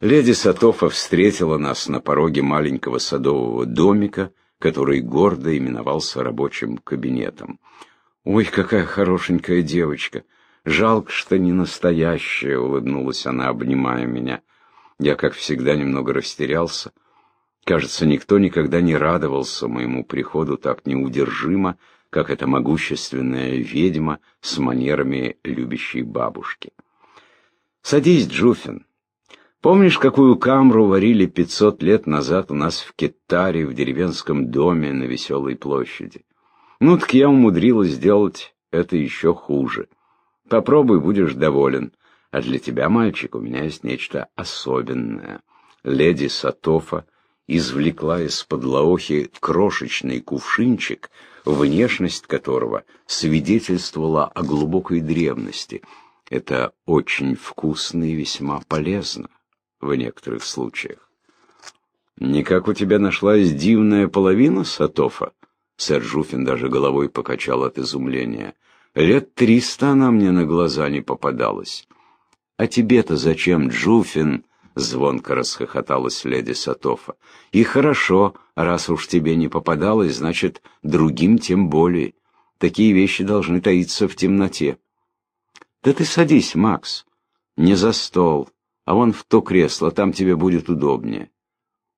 Леди Сатофа встретила нас на пороге маленького садового домика, который гордо именовался рабочим кабинетом. «Ой, какая хорошенькая девочка! Жалко, что не настоящая!» — улыбнулась она, обнимая меня. Я, как всегда, немного растерялся. Кажется, никто никогда не радовался моему приходу так неудержимо, как эта могущественная ведьма с манерами любящей бабушки. «Садись, Джуфин. Помнишь, какую камру варили пятьсот лет назад у нас в Китаре, в деревенском доме на Веселой площади? Ну, так я умудрилась сделать это еще хуже. Попробуй, будешь доволен. А для тебя, мальчик, у меня есть нечто особенное. Леди Сатофа извлекла из-под лаохи крошечный кувшинчик, внешность которого свидетельствовала о глубокой древности. Это очень вкусно и весьма полезно в некоторых случаях. «Никак у тебя нашлась дивная половина, Сатофа?» Сэр Жуфин даже головой покачал от изумления. «Лет триста она мне на глаза не попадалась». «А тебе-то зачем, Джуфин?» — звонко расхохоталась леди Сатофа. «И хорошо, раз уж тебе не попадалось, значит, другим тем более. Такие вещи должны таиться в темноте». «Да ты садись, Макс. Не за стол, а вон в то кресло, там тебе будет удобнее.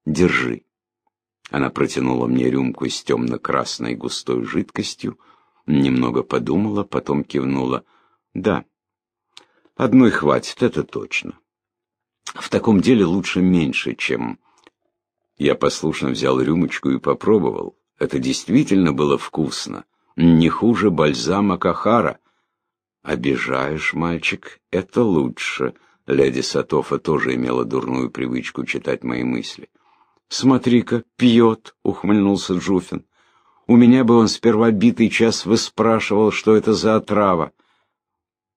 Держи». Она протянула мне рюмку с темно-красной густой жидкостью, немного подумала, потом кивнула. «Да, одной хватит, это точно. В таком деле лучше меньше, чем...» Я послушно взял рюмочку и попробовал. Это действительно было вкусно. Не хуже бальзама Кахара. «Обижаешь, мальчик, это лучше», Леди Сатофа тоже имела дурную привычку читать мои мысли. «Смотри-ка, пьет», — ухмыльнулся Джуфин. «У меня бы он сперва битый час выспрашивал, что это за отрава».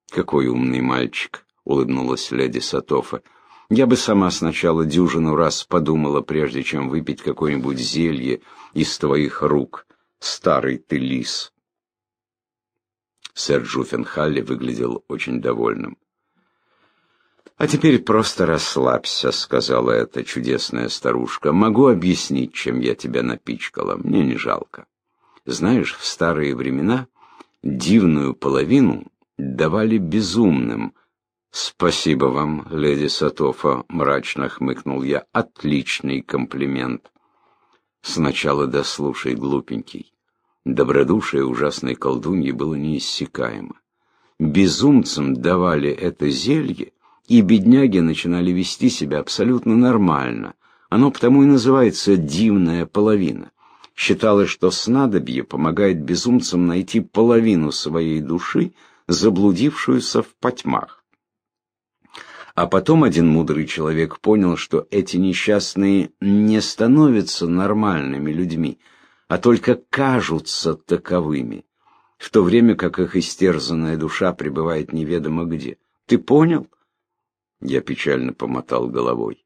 «Какой умный мальчик», — улыбнулась леди Сатофа. «Я бы сама сначала дюжину раз подумала, прежде чем выпить какое-нибудь зелье из твоих рук. Старый ты лис». Сэр Джуффин Халли выглядел очень довольным. «А теперь просто расслабься», — сказала эта чудесная старушка. «Могу объяснить, чем я тебя напичкала. Мне не жалко. Знаешь, в старые времена дивную половину давали безумным». «Спасибо вам, леди Сатофа», — мрачно хмыкнул я. «Отличный комплимент». «Сначала дослушай, глупенький». Добродушие ужасной колдуньи было неиссякаемо. Безумцам давали это зелье, и бедняги начинали вести себя абсолютно нормально. Оно потому и называется «дивная половина». Считалось, что снадобье помогает безумцам найти половину своей души, заблудившуюся в потьмах. А потом один мудрый человек понял, что эти несчастные не становятся нормальными людьми, а только кажутся таковыми, в то время как их истерзанная душа пребывает неведомо где. Ты понял? Я печально помотал головой.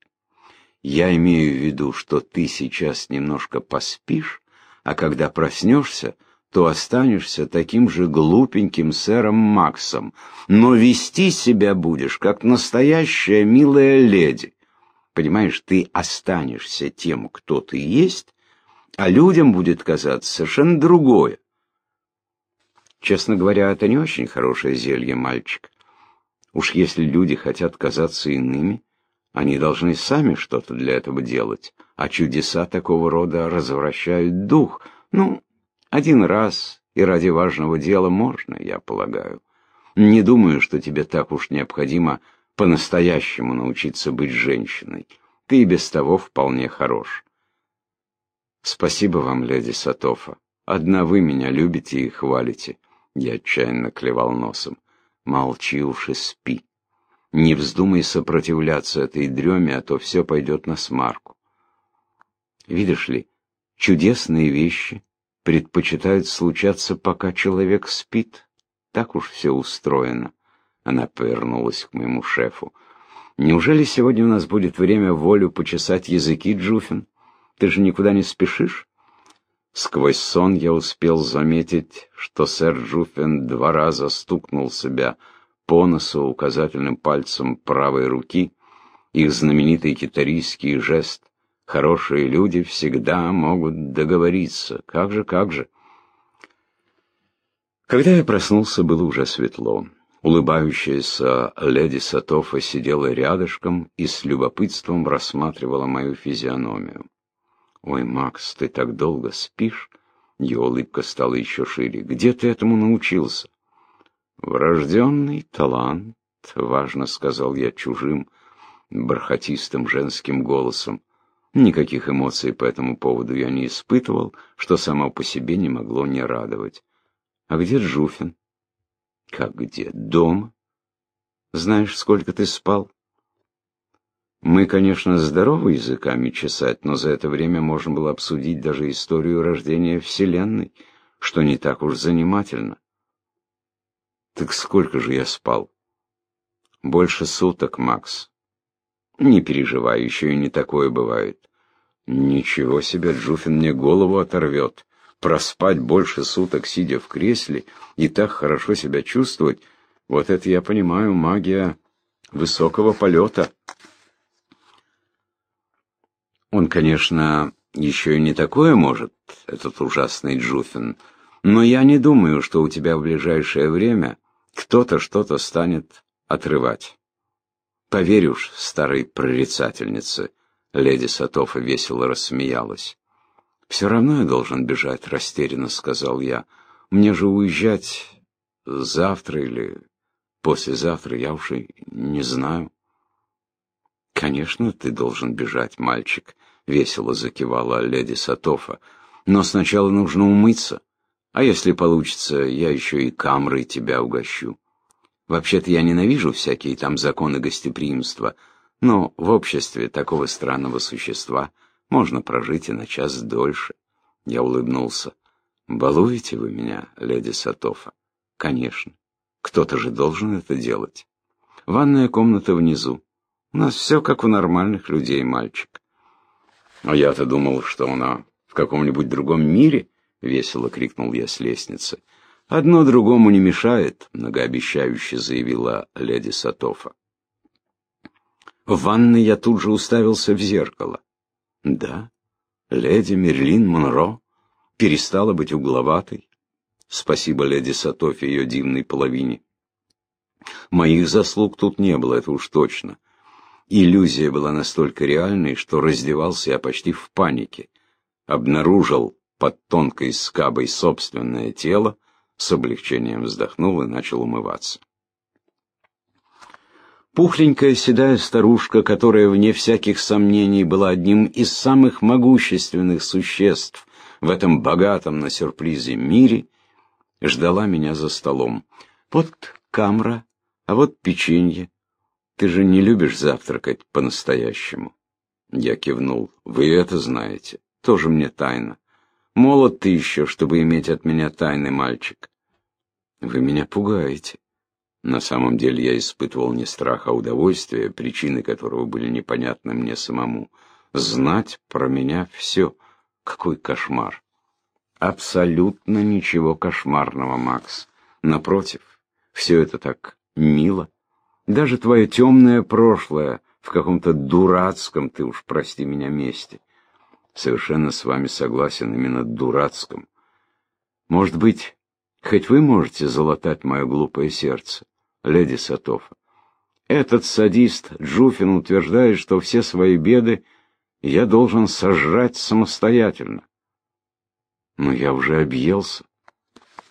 Я имею в виду, что ты сейчас немножко поспишь, а когда проснешься, то останешься таким же глупеньким сэром Максом, но вести себя будешь, как настоящая милая леди. Понимаешь, ты останешься тем, кто ты есть, а людям будет казаться совершенно другое. Честно говоря, это не очень хорошее зелье, мальчик. Уж если люди хотят казаться иными, они должны сами что-то для этого делать, а чудеса такого рода развращают дух. Ну, один раз и ради важного дела можно, я полагаю. Не думаю, что тебе так уж необходимо по-настоящему научиться быть женщиной. Ты и без того вполне хорош. Спасибо вам, леди Сатофа. Одна вы меня любите и хвалите. Я отчаянно клевал носом. Молчи уж и спи. Не вздумай сопротивляться этой дреме, а то все пойдет на смарку. Видишь ли, чудесные вещи предпочитают случаться, пока человек спит. Так уж все устроено. Она повернулась к моему шефу. Неужели сегодня у нас будет время волю почесать языки, Джуфин? Ты же никуда не спешишь? Сквозь сон я успел заметить, что сэр Джуффин два раза стукнул себя по носу указательным пальцем правой руки их знаменитый китарийский жест. Хорошие люди всегда могут договориться. Как же, как же. Когда я проснулся, было уже светло. Улыбающаяся леди Сатофа сидела рядышком и с любопытством рассматривала мою физиономию. «Ой, Макс, ты так долго спишь?» Ее улыбка стала еще шире. «Где ты этому научился?» «Врожденный талант», — важно сказал я чужим, бархатистым женским голосом. Никаких эмоций по этому поводу я не испытывал, что само по себе не могло не радовать. «А где Джуфин?» «Как где? Дома? Знаешь, сколько ты спал?» Мы, конечно, здоровы языками чесать, но за это время можно было обсудить даже историю рождения Вселенной, что не так уж занимательно. Так сколько же я спал? Больше суток, Макс. Не переживай, еще и не такое бывает. Ничего себе, Джуфин мне голову оторвет. Проспать больше суток, сидя в кресле, и так хорошо себя чувствовать, вот это я понимаю, магия высокого полета. Он, конечно, еще и не такое может, этот ужасный Джуфин, но я не думаю, что у тебя в ближайшее время кто-то что-то станет отрывать. Поверь уж, старой прорицательнице, леди Сатофа весело рассмеялась. «Все равно я должен бежать», — растерянно сказал я. «Мне же уезжать завтра или послезавтра, я уж и не знаю». «Конечно, ты должен бежать, мальчик», — весело закивала леди Сатофа. «Но сначала нужно умыться, а если получится, я еще и камрой тебя угощу. Вообще-то я ненавижу всякие там законы гостеприимства, но в обществе такого странного существа можно прожить и на час дольше». Я улыбнулся. «Балуете вы меня, леди Сатофа?» «Конечно. Кто-то же должен это делать. Ванная комната внизу. У нас все как у нормальных людей, мальчик. А я-то думал, что она в каком-нибудь другом мире, — весело крикнул я с лестницы. Одно другому не мешает, — многообещающе заявила леди Сатофа. В ванной я тут же уставился в зеркало. Да, леди Мерлин Монро перестала быть угловатой. Спасибо леди Сатофе ее дивной половине. Моих заслуг тут не было, это уж точно. Иллюзия была настолько реальной, что раздевался я почти в панике. Обнаружил под тонкой скабой собственное тело, с облегчением вздохнул и начал умываться. Пухленькая седая старушка, которая, вне всяких сомнений, была одним из самых могущественных существ в этом богатом на сюрпризы мире, ждала меня за столом. Вот камра, а вот печенье, ты же не любишь завтракать по-настоящему. Я кивнул. Вы это знаете. Тоже мне тайна. Молод ты еще, чтобы иметь от меня тайны, мальчик. Вы меня пугаете. На самом деле я испытывал не страх, а удовольствие, причины которого были непонятны мне самому. Знать про меня все. Какой кошмар. Абсолютно ничего кошмарного, Макс. Напротив, все это так мило. Даже твое темное прошлое в каком-то дурацком, ты уж прости меня, месте. Совершенно с вами согласен, именно дурацком. Может быть, хоть вы можете залатать мое глупое сердце, леди Сатофа? Этот садист Джуфин утверждает, что все свои беды я должен сожрать самостоятельно. Но я уже объелся.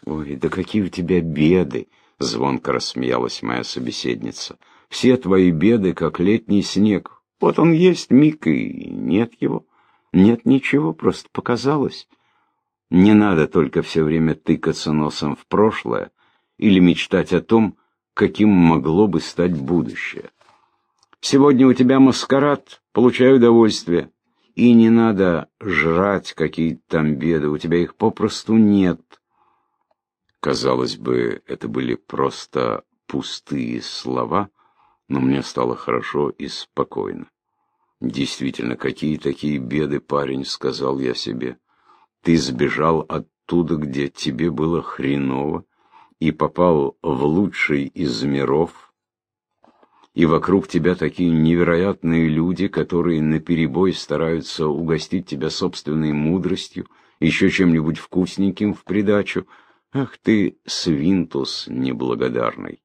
Ой, да какие у тебя беды! — звонко рассмеялась моя собеседница. «Все твои беды, как летний снег. Вот он есть миг, и нет его. Нет ничего, просто показалось. Не надо только все время тыкаться носом в прошлое или мечтать о том, каким могло бы стать будущее. Сегодня у тебя маскарад, получай удовольствие. И не надо жрать какие-то там беды, у тебя их попросту нет». Казалось бы, это были просто пустые слова, но мне стало хорошо и спокойно. Действительно, какие такие беды, парень, сказал я себе. Ты сбежал оттуда, где тебе было хреново, и попал в лучший из миров. и вокруг тебя такие невероятные люди, которые наперебой стараются угостить тебя собственной мудростью, еще чем-нибудь вкусненьким в придачу. Ах ты, свинтус неблагодарный!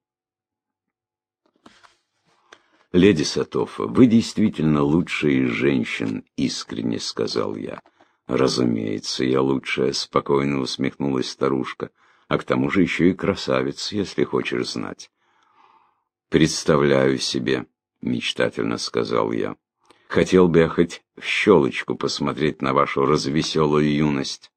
«Леди Сатофа, вы действительно лучшая из женщин», — искренне сказал я. «Разумеется, я лучшая», — спокойно усмехнулась старушка. «А к тому же еще и красавица, если хочешь знать». «Представляю себе», — мечтательно сказал я. «Хотел бы я хоть в щелочку посмотреть на вашу развеселую юность».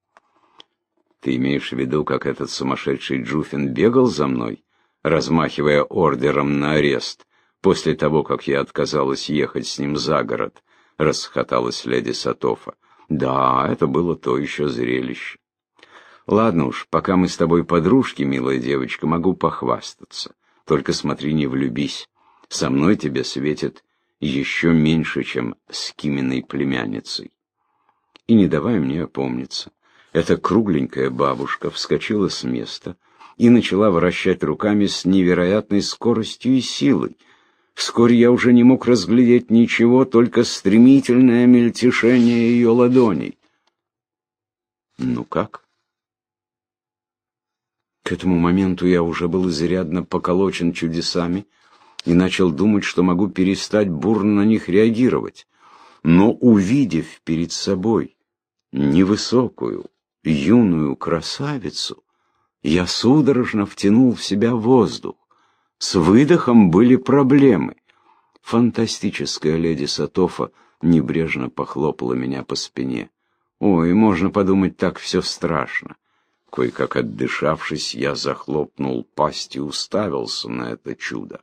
«Ты имеешь в виду, как этот сумасшедший Джуфин бегал за мной, размахивая ордером на арест, после того, как я отказалась ехать с ним за город?» — расхоталась леди Сатофа. «Да, это было то еще зрелище». «Ладно уж, пока мы с тобой подружки, милая девочка, могу похвастаться». Только смотри, не влюбись. Со мной тебе светит еще меньше, чем с Киминой племянницей. И не давай мне опомниться. Эта кругленькая бабушка вскочила с места и начала вращать руками с невероятной скоростью и силой. Вскоре я уже не мог разглядеть ничего, только стремительное мельтешение ее ладоней. Ну как? К этому моменту я уже был изрядно поколочен чудесами и начал думать, что могу перестать бурно на них реагировать. Но увидев перед собой невысокую, юную красавицу, я судорожно втянул в себя воздух. С выдохом были проблемы. Фантастическая леди Сатофа небрежно похлопала меня по спине. Ой, можно подумать, так все страшно. Кое-как отдышавшись, я захлопнул пасть и уставился на это чудо.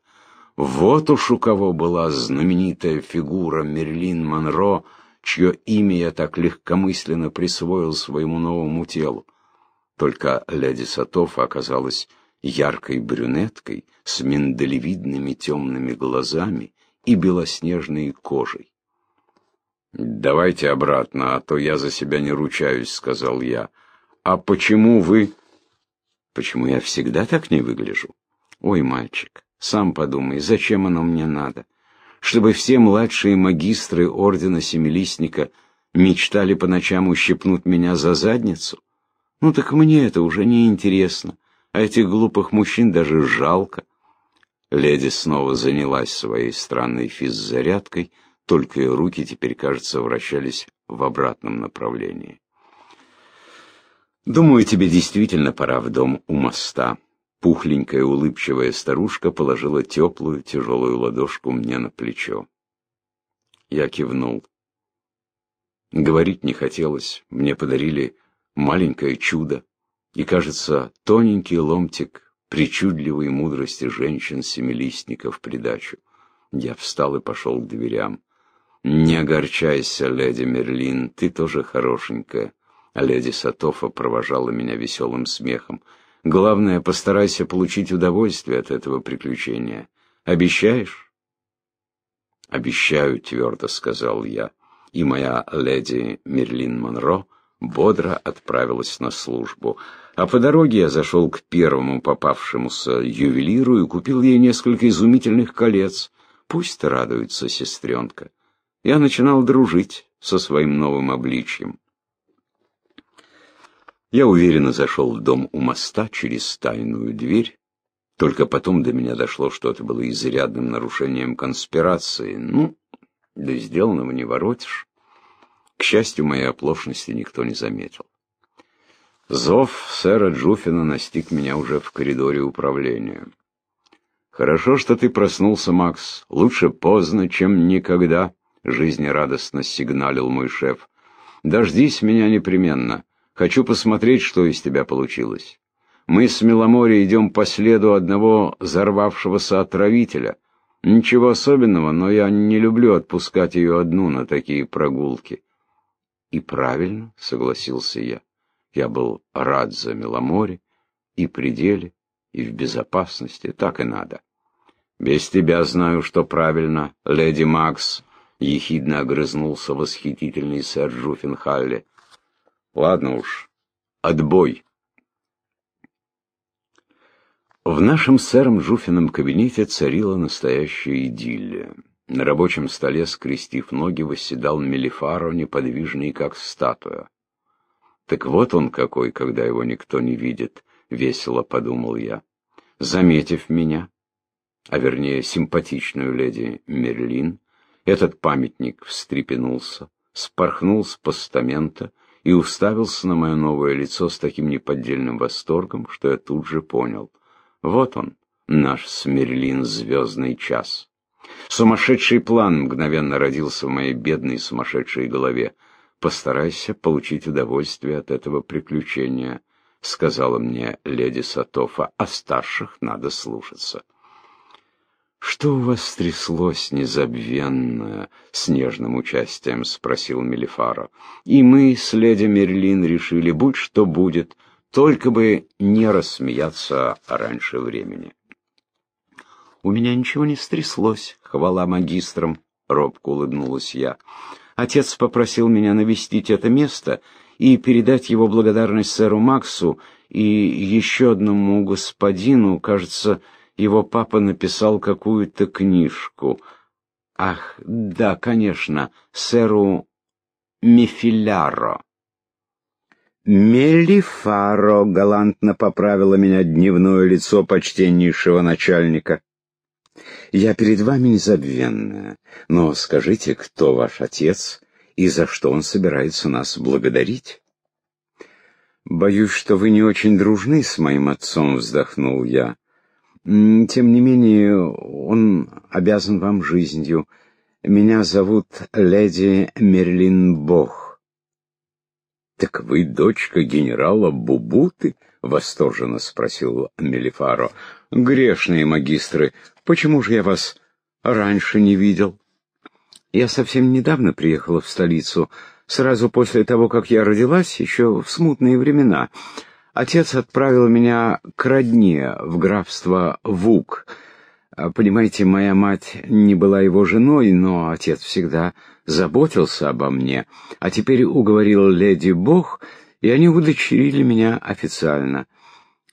Вот уж у кого была знаменитая фигура Мерлин Монро, чье имя я так легкомысленно присвоил своему новому телу. Только леди Сатофа оказалась яркой брюнеткой с миндалевидными темными глазами и белоснежной кожей. «Давайте обратно, а то я за себя не ручаюсь», — сказал я. «А почему вы...» «Почему я всегда так не выгляжу?» «Ой, мальчик, сам подумай, зачем оно мне надо? Чтобы все младшие магистры Ордена Семилистника мечтали по ночам ущипнуть меня за задницу? Ну так мне это уже не интересно, а этих глупых мужчин даже жалко». Леди снова занялась своей странной физзарядкой, только и руки теперь, кажется, вращались в обратном направлении. Думаю, тебе действительно пора в дом у моста. Пухленькая улыбчивая старушка положила теплую тяжелую ладошку мне на плечо. Я кивнул. Говорить не хотелось. Мне подарили маленькое чудо. И, кажется, тоненький ломтик причудливой мудрости женщин-семилистников придачу. Я встал и пошел к дверям. «Не огорчайся, леди Мерлин, ты тоже хорошенькая леди Сатофа провожала меня веселым смехом. «Главное, постарайся получить удовольствие от этого приключения. Обещаешь?» «Обещаю», — твердо сказал я, и моя леди Мерлин Монро бодро отправилась на службу. А по дороге я зашел к первому попавшемуся ювелиру и купил ей несколько изумительных колец. Пусть радуется сестренка. Я начинал дружить со своим новым обличьем. Я уверенно зашел в дом у моста через тайную дверь. Только потом до меня дошло, что это было изрядным нарушением конспирации. Ну, да сделанного не воротишь. К счастью, моей оплошности никто не заметил. Зов сэра Джуфина настиг меня уже в коридоре управления. «Хорошо, что ты проснулся, Макс. Лучше поздно, чем никогда», — жизнерадостно сигналил мой шеф. «Дождись меня непременно. Хочу посмотреть, что из тебя получилось. Мы с Меломори идем по следу одного взорвавшегося отравителя. Ничего особенного, но я не люблю отпускать ее одну на такие прогулки. И правильно, согласился я. Я был рад за Меломори и при деле, и в безопасности, так и надо. Без тебя знаю, что правильно, леди Макс, ехидно огрызнулся восхитительный сэр Джуффенхалли. Ладно уж, отбой. В нашем сэром Жуфином кабинете царила настоящая идиллия. На рабочем столе, скрестив ноги, восседал Мелифаро, неподвижный, как статуя. «Так вот он какой, когда его никто не видит», — весело подумал я. Заметив меня, а вернее симпатичную леди Мерлин, этот памятник встрепенулся, спорхнул с постамента и уставился на мое новое лицо с таким неподдельным восторгом, что я тут же понял — вот он, наш Смерлин звездный час. Сумасшедший план мгновенно родился в моей бедной сумасшедшей голове. «Постарайся получить удовольствие от этого приключения», — сказала мне леди Сатофа, — «а старших надо слушаться». «Что у вас стряслось незабвенное?» — с нежным участием спросил Мелифаро. «И мы с леди Мерлин решили, будь что будет, только бы не рассмеяться раньше времени. «У меня ничего не стряслось, хвала магистрам», — робко улыбнулась я. «Отец попросил меня навестить это место и передать его благодарность сэру Максу и еще одному господину, кажется, его папа написал какую-то книжку. Ах, да, конечно, сэру Мефиляро. «Мелифаро», — галантно поправило меня дневное лицо почтеннейшего начальника. «Я перед вами незабвенная, но скажите, кто ваш отец и за что он собирается нас благодарить?» «Боюсь, что вы не очень дружны с моим отцом», — вздохнул я. «Тем не менее, он обязан вам жизнью. Меня зовут леди Мерлин Бог». «Так вы дочка генерала Бубуты?» — восторженно спросил Мелифаро. «Грешные магистры, почему же я вас раньше не видел?» «Я совсем недавно приехала в столицу, сразу после того, как я родилась, еще в смутные времена. Отец отправил меня к родне в графство Вук». А, понимаете, моя мать не была его женой, но отец всегда заботился обо мне, а теперь уговорил леди Бог, и они удочерили меня официально.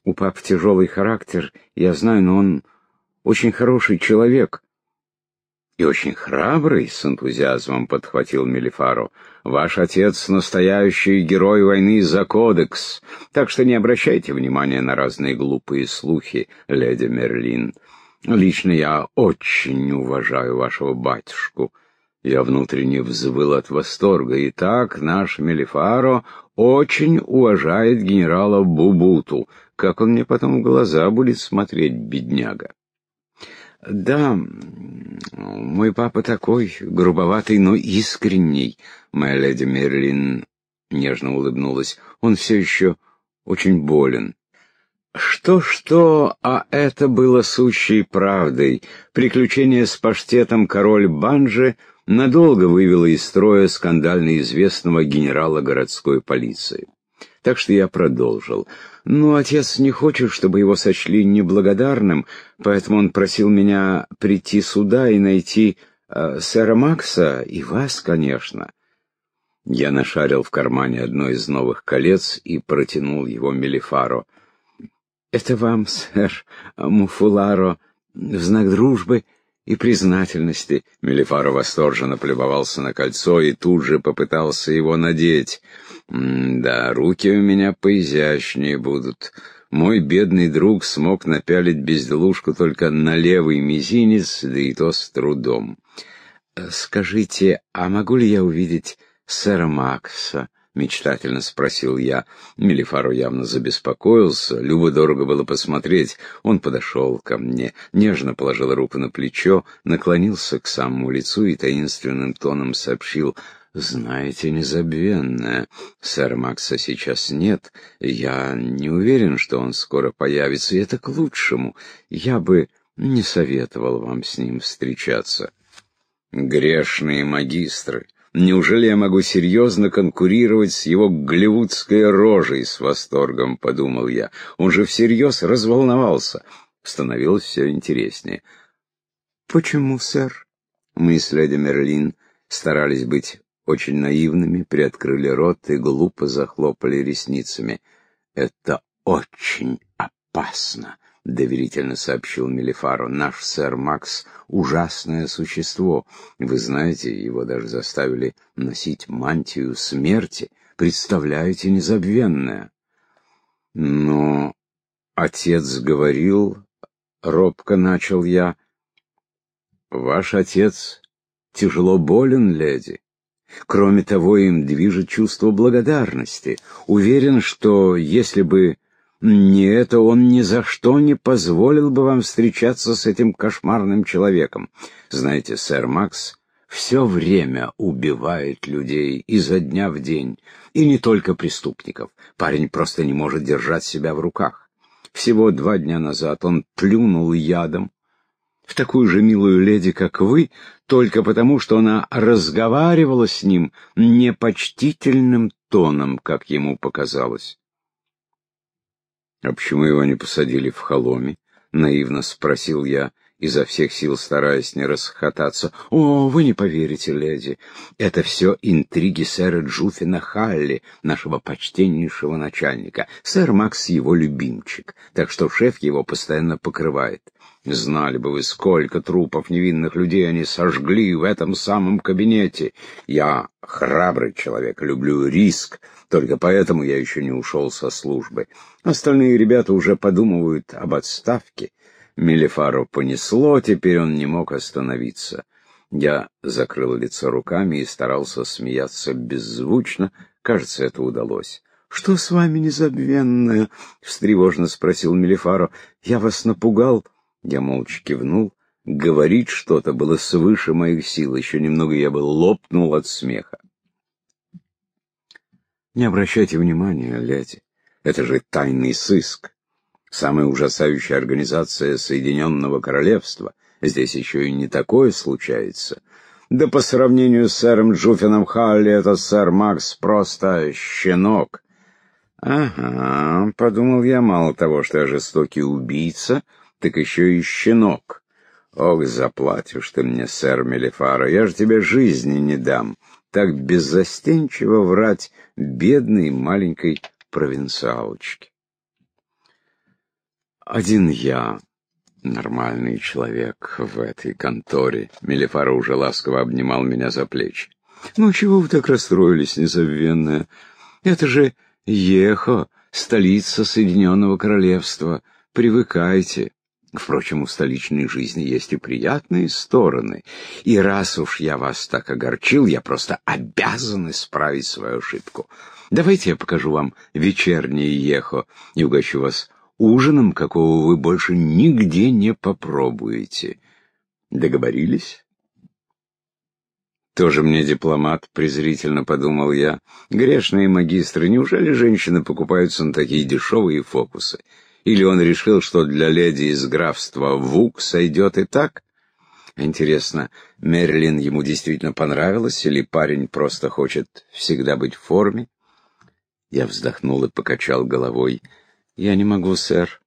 У папы тяжелый характер, я знаю, но он очень хороший человек. И очень храбрый, с энтузиазмом подхватил Мелифаро. Ваш отец — настоящий герой войны за кодекс, так что не обращайте внимания на разные глупые слухи, леди Мерлин. Лично я очень уважаю вашего батюшку. Я внутренне взвыл от восторга. И так наш Мелифаро очень уважает генерала Бубуту. Как он мне потом в глаза будет смотреть, бедняга? Да, мой папа такой, грубоватый, но искренний. Моя леди Мерлин нежно улыбнулась. Он все еще очень болен. Что-что, а это было сущей правдой. Приключение с паштетом король Банжи надолго вывело из строя скандально известного генерала городской полиции. Так что я продолжил. Но отец не хочет, чтобы его сочли неблагодарным, поэтому он просил меня прийти сюда и найти э, сэра Макса и вас, конечно. Я нашарил в кармане одно из новых колец и протянул его Мелифару. Это вам, сэр Муфуларо, в знак дружбы и признательности. Мелифаро восторженно полюбовался на кольцо и тут же попытался его надеть. да, руки у меня поизящнее будут. Мой бедный друг смог напялить безделушку только на левый мизинец, да и то с трудом. «Скажите, а могу ли я увидеть сэра Макса?» Мечтательно спросил я. Мелифару явно забеспокоился, любо-дорого было посмотреть. Он подошел ко мне, нежно положил руку на плечо, наклонился к самому лицу и таинственным тоном сообщил «Знаете, незабвенное, сэр Макса сейчас нет. Я не уверен, что он скоро появится, и это к лучшему. Я бы не советовал вам с ним встречаться». «Грешные магистры!» Неужели я могу серьезно конкурировать с его голливудской рожей, с восторгом подумал я. Он же всерьез разволновался. Становилось все интереснее. «Почему, сэр?» Мы с леди Мерлин старались быть очень наивными, приоткрыли рот и глупо захлопали ресницами. «Это очень опасно», — доверительно сообщил Мелифару. «Наш сэр Макс — ужасное существо. Вы знаете, его даже заставили носить мантию смерти. Представляете, незабвенное». «Но отец говорил...» — робко начал я. «Ваш отец тяжело болен, леди. Кроме того, им движет чувство благодарности. Уверен, что если бы не это, он ни за что не позволил бы вам встречаться с этим кошмарным человеком. Знаете, сэр Макс все время убивает людей изо дня в день. И не только преступников. Парень просто не может держать себя в руках. Всего два дня назад он плюнул ядом в такую же милую леди, как вы, только потому, что она разговаривала с ним непочтительным тоном, как ему показалось. «А почему его не посадили в холоме?» — наивно спросил я, изо всех сил стараясь не расхотаться. «О, вы не поверите, леди, это все интриги сэра Джуфина Халли, нашего почтеннейшего начальника. Сэр Макс его любимчик, так что шеф его постоянно покрывает. Знали бы вы, сколько трупов невинных людей они сожгли в этом самом кабинете. Я храбрый человек, люблю риск, только поэтому я еще не ушел со службы. Остальные ребята уже подумывают об отставке». Мелифару понесло, теперь он не мог остановиться. Я закрыл лицо руками и старался смеяться беззвучно. Кажется, это удалось. «Что с вами, незабвенная?» — встревожно спросил Мелифаро. «Я вас напугал?» Я молча кивнул. Говорить что-то было свыше моих сил. Еще немного я бы лопнул от смеха. «Не обращайте внимания, леди. Это же тайный сыск самая ужасающая организация Соединенного Королевства. Здесь еще и не такое случается. Да по сравнению с сэром Джуфином Халли, этот сэр Макс просто щенок. Ага, подумал я, мало того, что я жестокий убийца, так еще и щенок. Ох, заплатишь ты мне, сэр Мелифара, я же тебе жизни не дам. Так беззастенчиво врать бедной маленькой провинциалочке. Один я, нормальный человек в этой конторе. Мелифара уже ласково обнимал меня за плечи. «Ну, чего вы так расстроились, незабвенная? Это же Ехо, столица Соединенного Королевства. Привыкайте. Впрочем, у столичной жизни есть и приятные стороны. И раз уж я вас так огорчил, я просто обязан исправить свою ошибку. Давайте я покажу вам вечернее Ехо и угощу вас ужином, какого вы больше нигде не попробуете. Договорились? Тоже мне дипломат, презрительно подумал я. Грешные магистры, неужели женщины покупаются на такие дешевые фокусы? Или он решил, что для леди из графства Вук сойдет и так? Интересно, Мерлин ему действительно понравилась, или парень просто хочет всегда быть в форме? Я вздохнул и покачал головой. «Я не могу, сэр.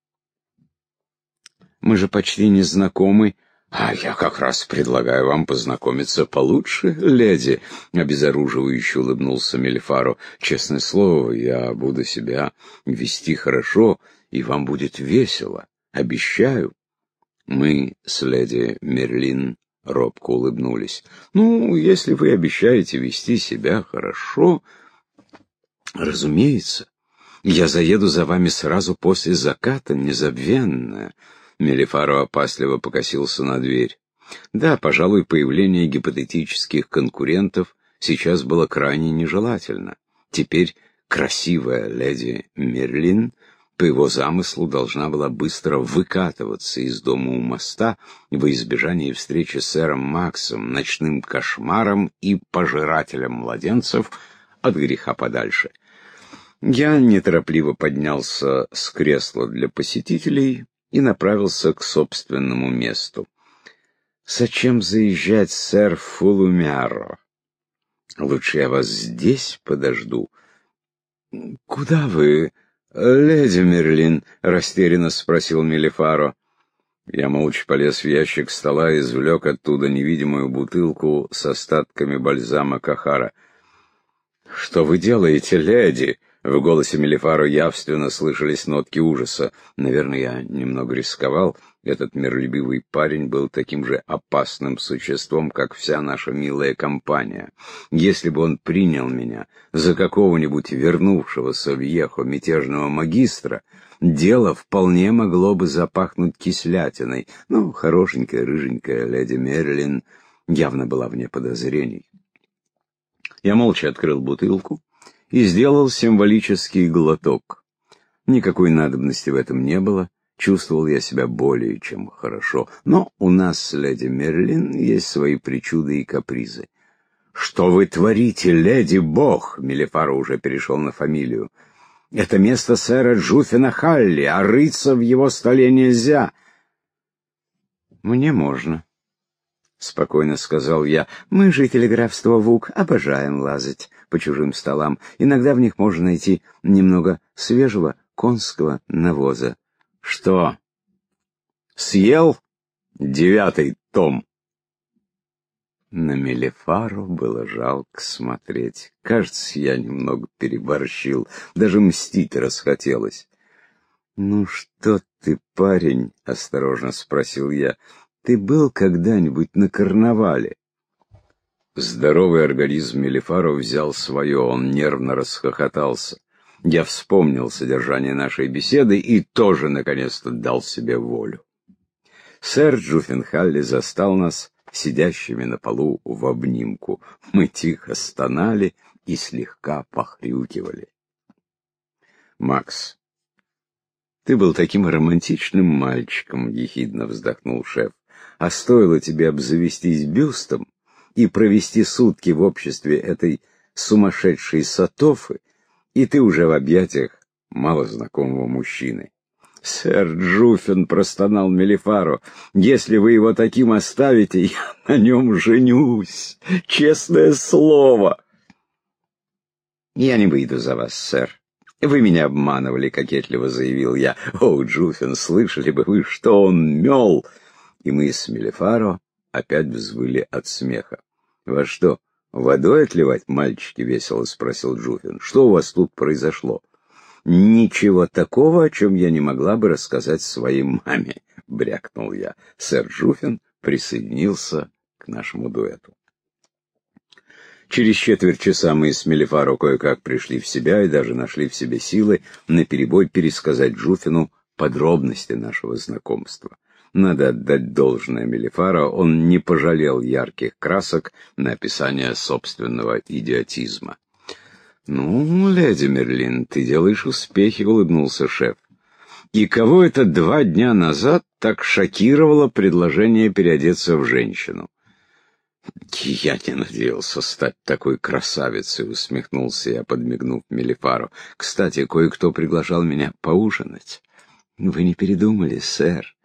Мы же почти не знакомы». «А я как раз предлагаю вам познакомиться получше, леди», — обезоруживающе улыбнулся Мельфару. «Честное слово, я буду себя вести хорошо, и вам будет весело. Обещаю». Мы с леди Мерлин робко улыбнулись. «Ну, если вы обещаете вести себя хорошо...» «Разумеется. Я заеду за вами сразу после заката, незабвенная. Мелифаро опасливо покосился на дверь. Да, пожалуй, появление гипотетических конкурентов сейчас было крайне нежелательно. Теперь красивая леди Мерлин по его замыслу должна была быстро выкатываться из дома у моста во избежание встречи с сэром Максом, ночным кошмаром и пожирателем младенцев от греха подальше. Я неторопливо поднялся с кресла для посетителей и направился к собственному месту. «Зачем заезжать, сэр Фулумяро? Лучше я вас здесь подожду». «Куда вы, леди Мерлин?» — растерянно спросил Мелифаро. Я молча полез в ящик стола и извлек оттуда невидимую бутылку с остатками бальзама Кахара. «Что вы делаете, леди?» В голосе Мелифаро явственно слышались нотки ужаса. Наверное, я немного рисковал. Этот миролюбивый парень был таким же опасным существом, как вся наша милая компания. Если бы он принял меня за какого-нибудь вернувшегося в Ехо мятежного магистра, дело вполне могло бы запахнуть кислятиной. Ну, хорошенькая, рыженькая леди Мерлин явно была вне подозрений. Я молча открыл бутылку и сделал символический глоток. Никакой надобности в этом не было, чувствовал я себя более чем хорошо. Но у нас с леди Мерлин есть свои причуды и капризы. «Что вы творите, леди Бог?» — Мелефаро уже перешел на фамилию. «Это место сэра Джуфина Халли, а рыться в его столе нельзя». «Мне можно», — спокойно сказал я. «Мы, жители графства Вук, обожаем лазать по чужим столам. Иногда в них можно найти немного свежего конского навоза. Что? Съел? Девятый том. На Мелефару было жалко смотреть. Кажется, я немного переборщил. Даже мстить расхотелось. «Ну что ты, парень?» — осторожно спросил я. «Ты был когда-нибудь на карнавале?» Здоровый организм Мелифаров взял свое, он нервно расхохотался. Я вспомнил содержание нашей беседы и тоже, наконец-то, дал себе волю. Сэр Джуффенхалли застал нас сидящими на полу в обнимку. Мы тихо стонали и слегка похрюкивали. «Макс, ты был таким романтичным мальчиком», — ехидно вздохнул шеф. «А стоило тебе обзавестись бюстом, и провести сутки в обществе этой сумасшедшей Сатофы, и ты уже в объятиях малознакомого мужчины. «Сэр Джуфин», — простонал Мелифаро, — «если вы его таким оставите, я на нем женюсь. Честное слово!» «Я не выйду за вас, сэр. Вы меня обманывали», — кокетливо заявил я. «О, Джуфин, слышали бы вы, что он мел!» И мы с Мелифаро опять взвыли от смеха. «Во что, водой отливать, мальчики?» — весело спросил Джуфин. «Что у вас тут произошло?» «Ничего такого, о чем я не могла бы рассказать своей маме», — брякнул я. Сэр Джуфин присоединился к нашему дуэту. Через четверть часа мы с Мелифаро кое-как пришли в себя и даже нашли в себе силы наперебой пересказать Джуфину подробности нашего знакомства. Надо отдать должное Мелифара, он не пожалел ярких красок на описание собственного идиотизма. «Ну, леди Мерлин, ты делаешь успехи», — улыбнулся шеф. «И кого это два дня назад так шокировало предложение переодеться в женщину?» «Я не надеялся стать такой красавицей», — усмехнулся я, подмигнув Мелифару. «Кстати, кое-кто приглашал меня поужинать». «Вы не передумали, сэр?»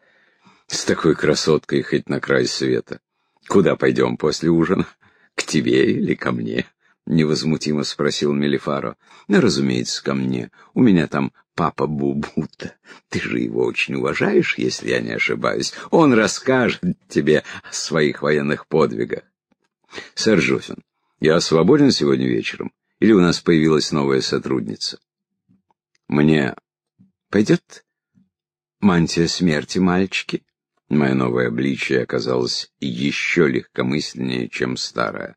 С такой красоткой хоть на край света. Куда пойдем после ужина? К тебе или ко мне? Невозмутимо спросил Мелифаро. Ну, разумеется, ко мне. У меня там папа Бубута. Ты же его очень уважаешь, если я не ошибаюсь. Он расскажет тебе о своих военных подвигах. Сэр Жуфин, я свободен сегодня вечером? Или у нас появилась новая сотрудница? Мне пойдет мантия смерти, мальчики? Мое новое обличие оказалось еще легкомысленнее, чем старое.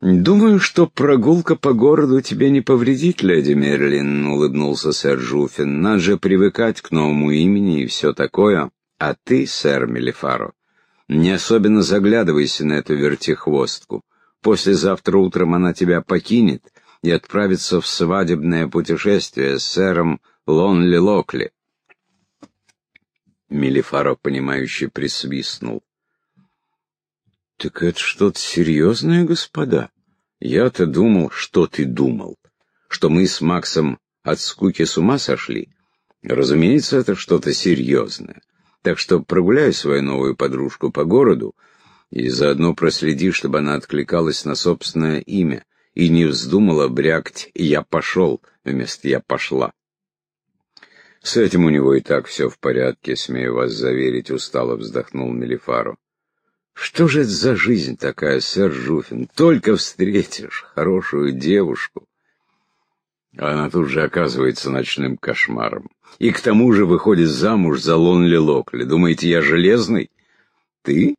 «Думаю, что прогулка по городу тебе не повредит, леди Мерлин», — улыбнулся сэр Жуфин. «Надо же привыкать к новому имени и все такое. А ты, сэр Мелифаро, не особенно заглядывайся на эту вертихвостку. Послезавтра утром она тебя покинет и отправится в свадебное путешествие с сэром Лонли Локли. Мелифаров, понимающе присвистнул. «Так это что-то серьезное, господа? Я-то думал, что ты думал, что мы с Максом от скуки с ума сошли. Разумеется, это что-то серьезное. Так что прогуляй свою новую подружку по городу и заодно проследи, чтобы она откликалась на собственное имя и не вздумала брякать «я пошел» вместо «я пошла». С этим у него и так все в порядке, смею вас заверить, устало вздохнул Мелифару. Что же это за жизнь такая, сэр Жуфин? Только встретишь хорошую девушку. Она тут же оказывается ночным кошмаром. И к тому же выходит замуж за Лонли Локли. Думаете, я железный? Ты?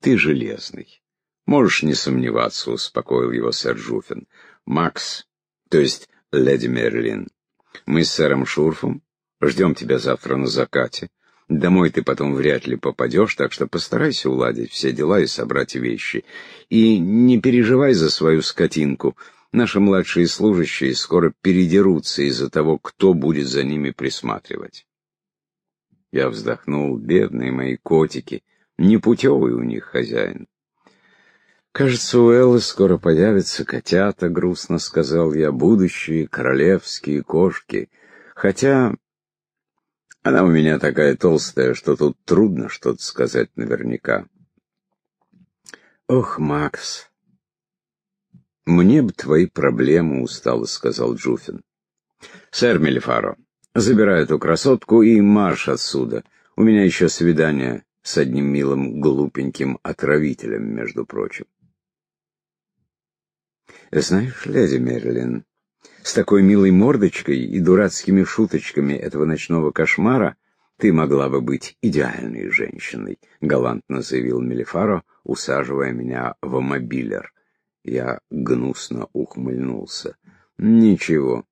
Ты железный. Можешь не сомневаться, успокоил его сэр Жуфин. Макс, то есть леди Мерлин, мы с сэром Шурфом ждем тебя завтра на закате. Домой ты потом вряд ли попадешь, так что постарайся уладить все дела и собрать вещи. И не переживай за свою скотинку. Наши младшие служащие скоро передерутся из-за того, кто будет за ними присматривать. Я вздохнул, бедные мои котики, непутевый у них хозяин. «Кажется, у Эллы скоро появятся котята», — грустно сказал я, — «будущие королевские кошки. Хотя она у меня такая толстая, что тут трудно что-то сказать наверняка». «Ох, Макс, мне бы твои проблемы устало», — сказал Джуфин. «Сэр Мелифаро, забирай эту красотку и марш отсюда. У меня еще свидание с одним милым глупеньким отравителем, между прочим». Знаешь, леди Мерлин, с такой милой мордочкой и дурацкими шуточками этого ночного кошмара ты могла бы быть идеальной женщиной, галантно заявил Мелифаро, усаживая меня в мобилер. Я гнусно ухмыльнулся. Ничего,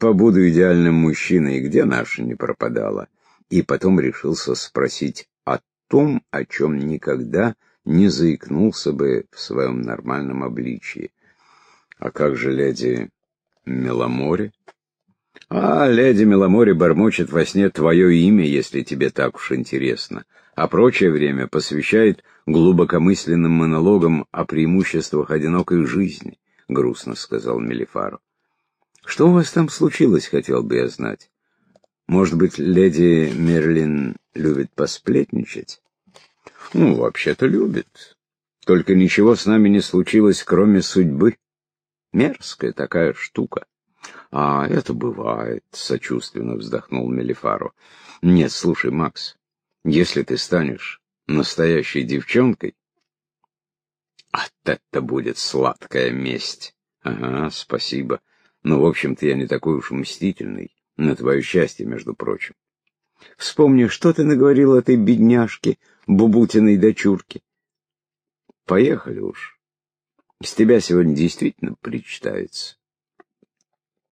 побуду идеальным мужчиной, где наша не пропадала. И потом решился спросить о том, о чем никогда не заикнулся бы в своем нормальном обличии. А как же леди Меломори? А, леди Меломори бормочет во сне твое имя, если тебе так уж интересно, а прочее время посвящает глубокомысленным монологам о преимуществах одинокой жизни, — грустно сказал Мелифару. Что у вас там случилось, хотел бы я знать. Может быть, леди Мерлин любит посплетничать? Ну, вообще-то любит. Только ничего с нами не случилось, кроме судьбы. Мерзкая такая штука. А это бывает, сочувственно вздохнул Мелифаро. Нет, слушай, Макс, если ты станешь настоящей девчонкой, от это будет сладкая месть. Ага, спасибо. Но, в общем-то, я не такой уж мстительный. На твое счастье, между прочим. Вспомни, что ты наговорил этой бедняжке, Бубутиной дочурке. Поехали уж. С тебя сегодня действительно причитается.